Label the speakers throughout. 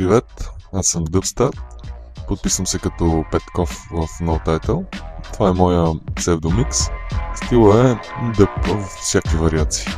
Speaker 1: Привет, аз съм Дъбстар. Подписвам се като Петков в No Title. Това е моя псевдомикс. Стила е дъб в всякакви вариации.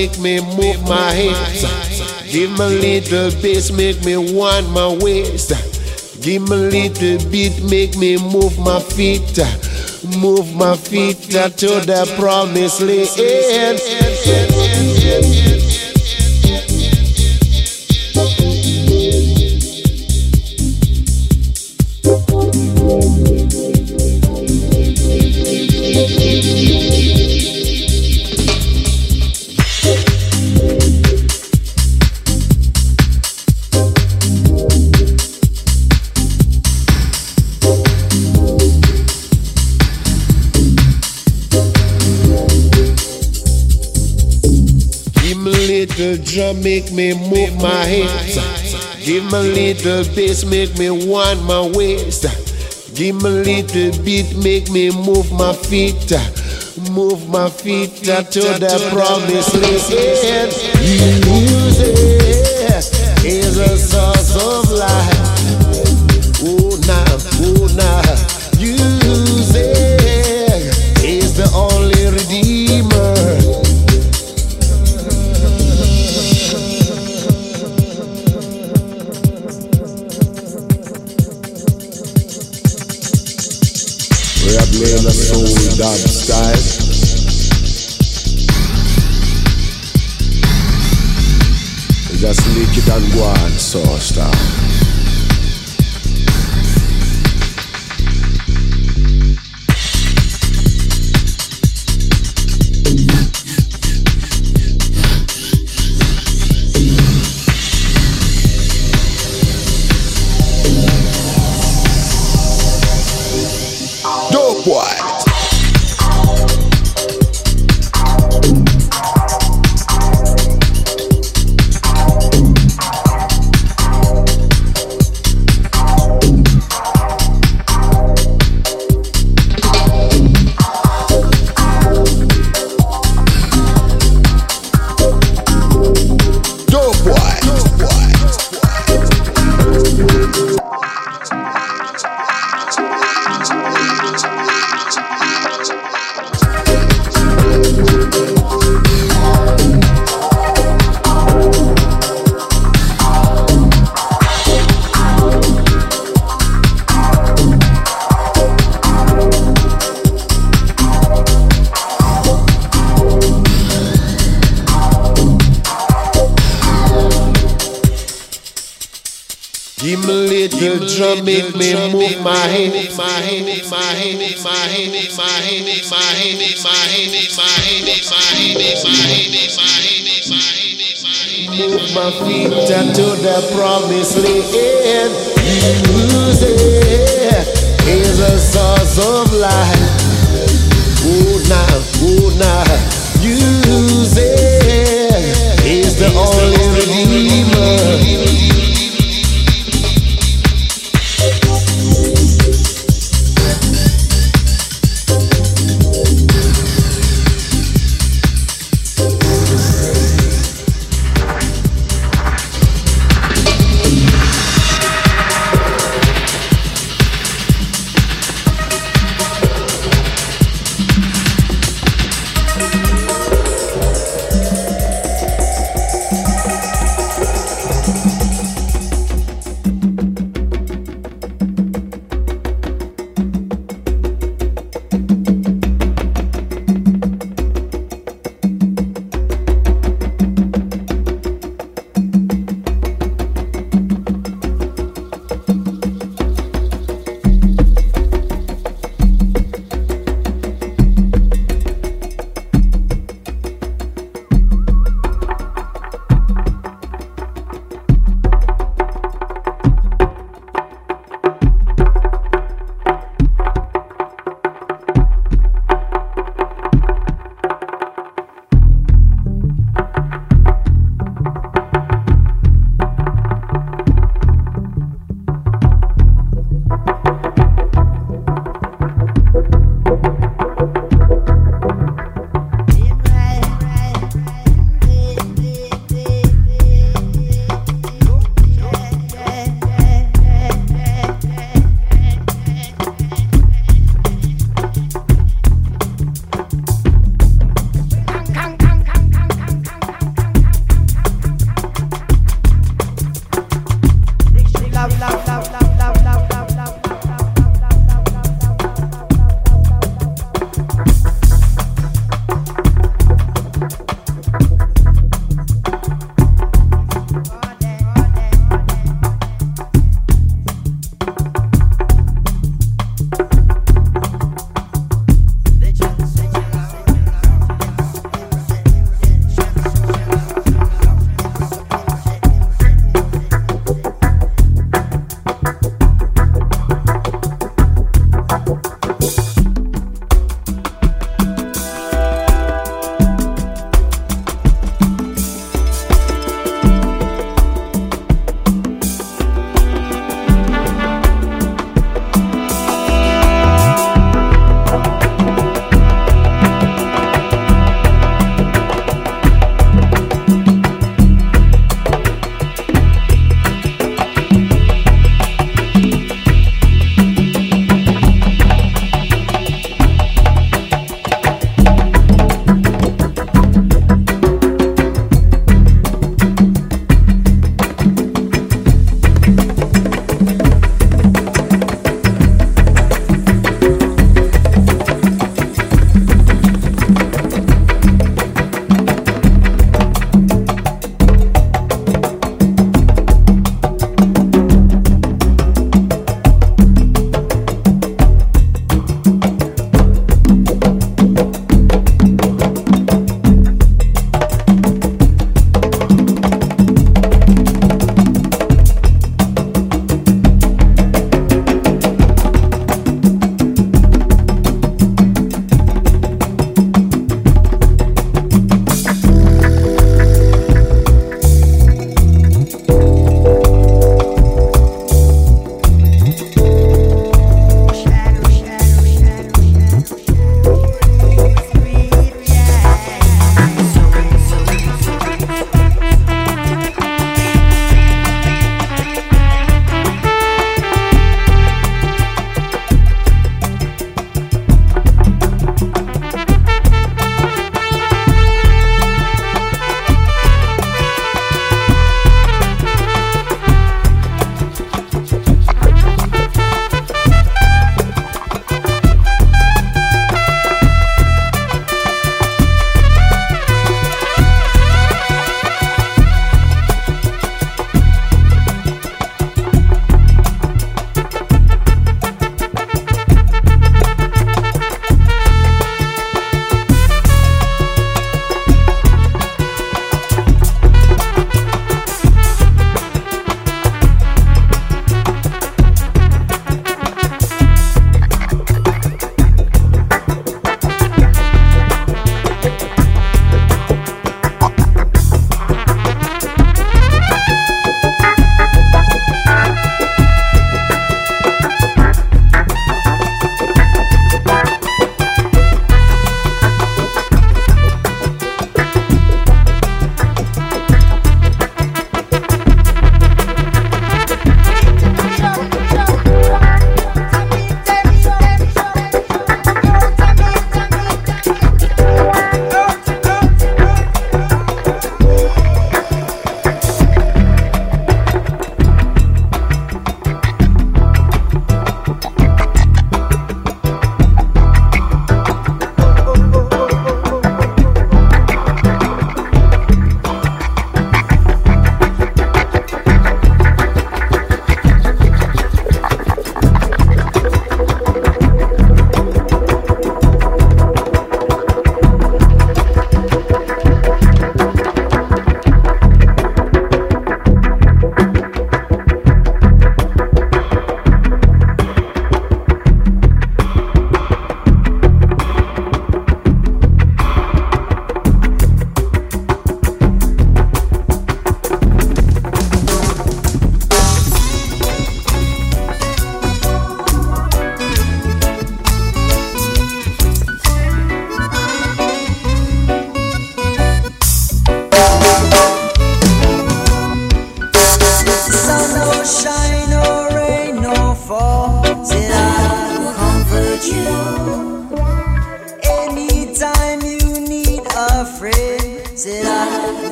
Speaker 2: Make me move my hips. Give me a little bass, make me wind my waist. Give me a little beat, make me move my feet. Move my feet to the promised land. Make me move my hips. Give me a little bass make me wind my waist. Give me a little beat make me move my feet. Move my feet to the promised land. Music is a source of life. Oh, now, oh, now. We just lick it and go on, so style. The promised land. Music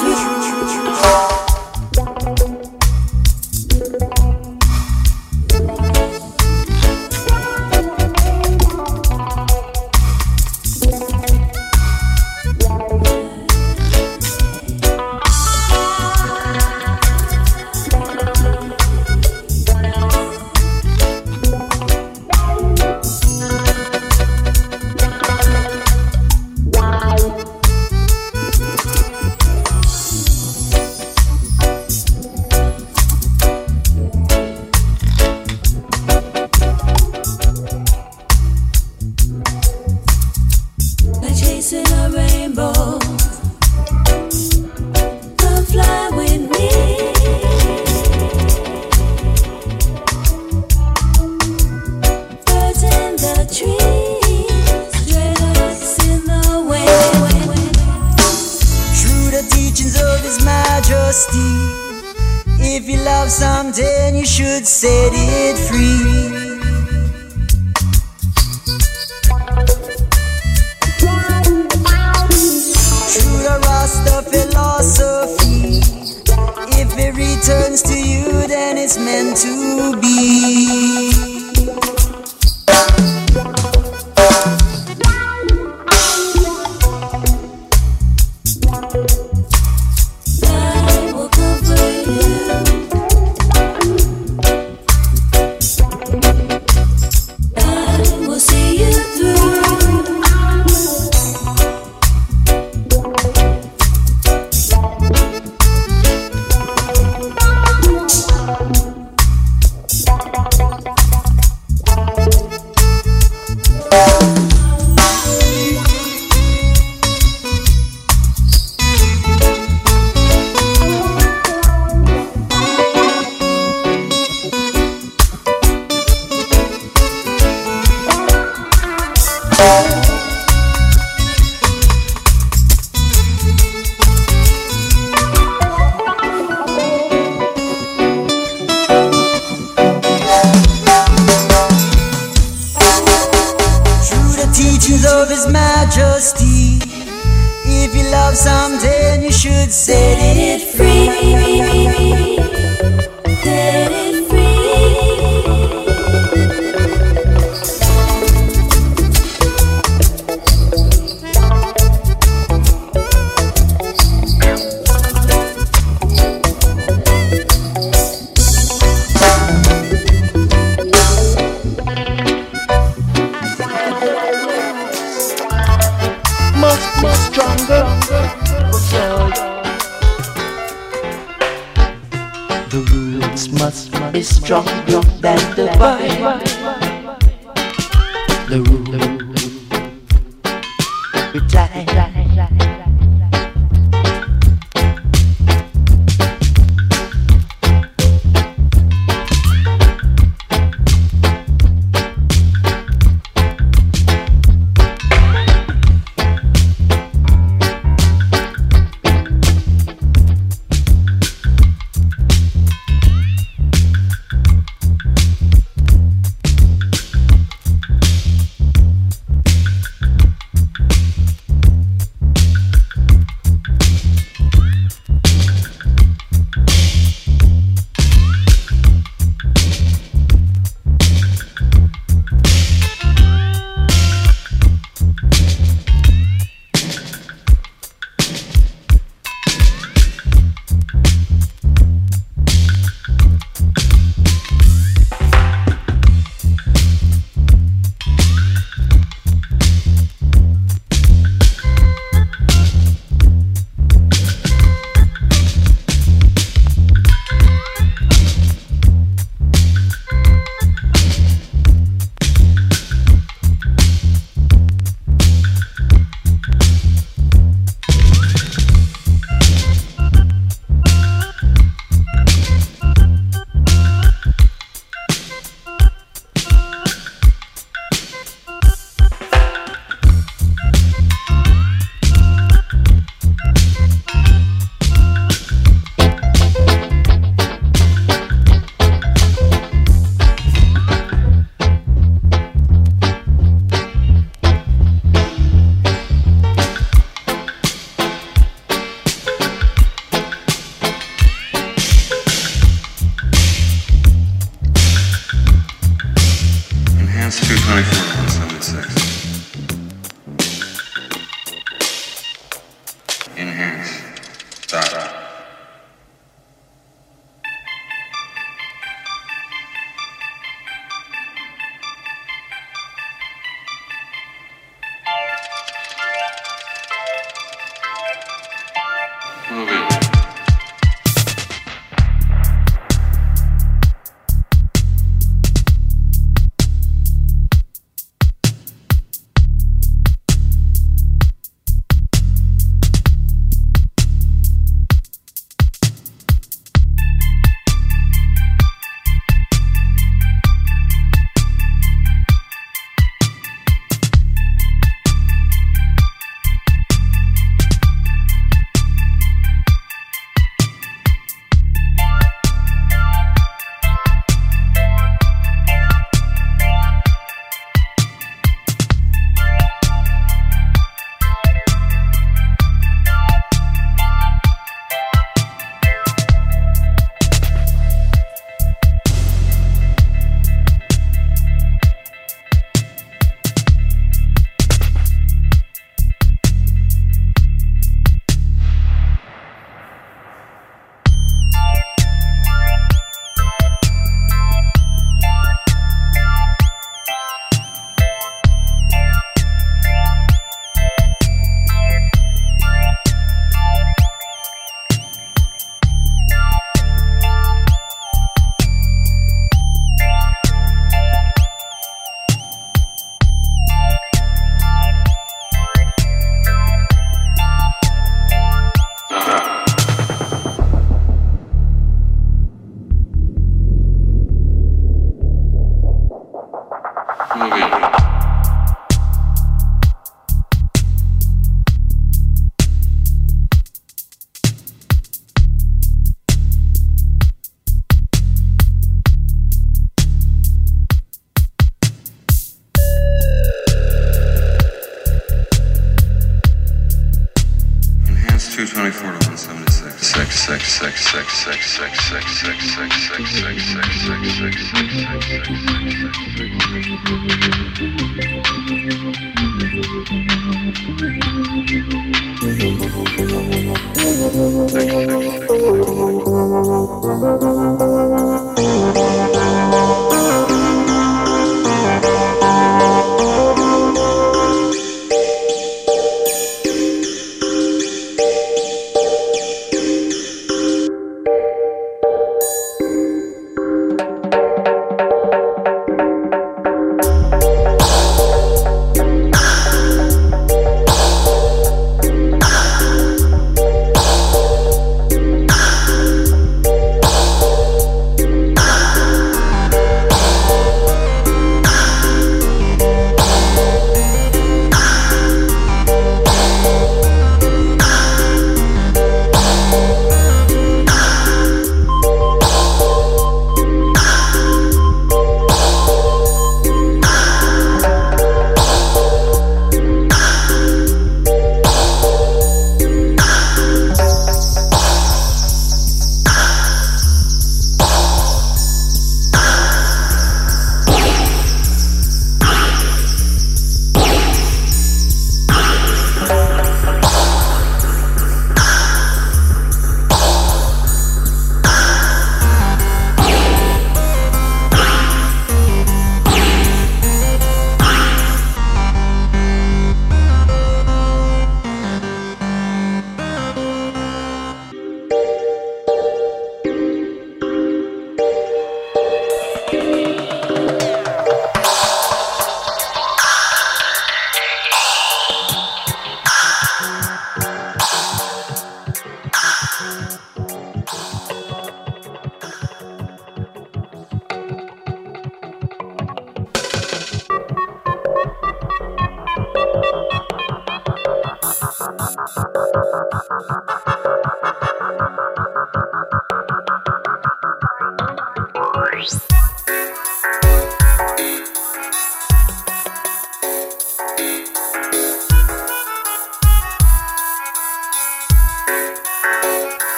Speaker 3: Switch.